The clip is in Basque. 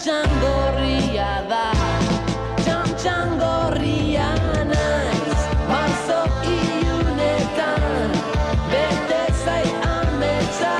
txangorria da. Txan naiz. Marzo ilunetan Bete zait ametsa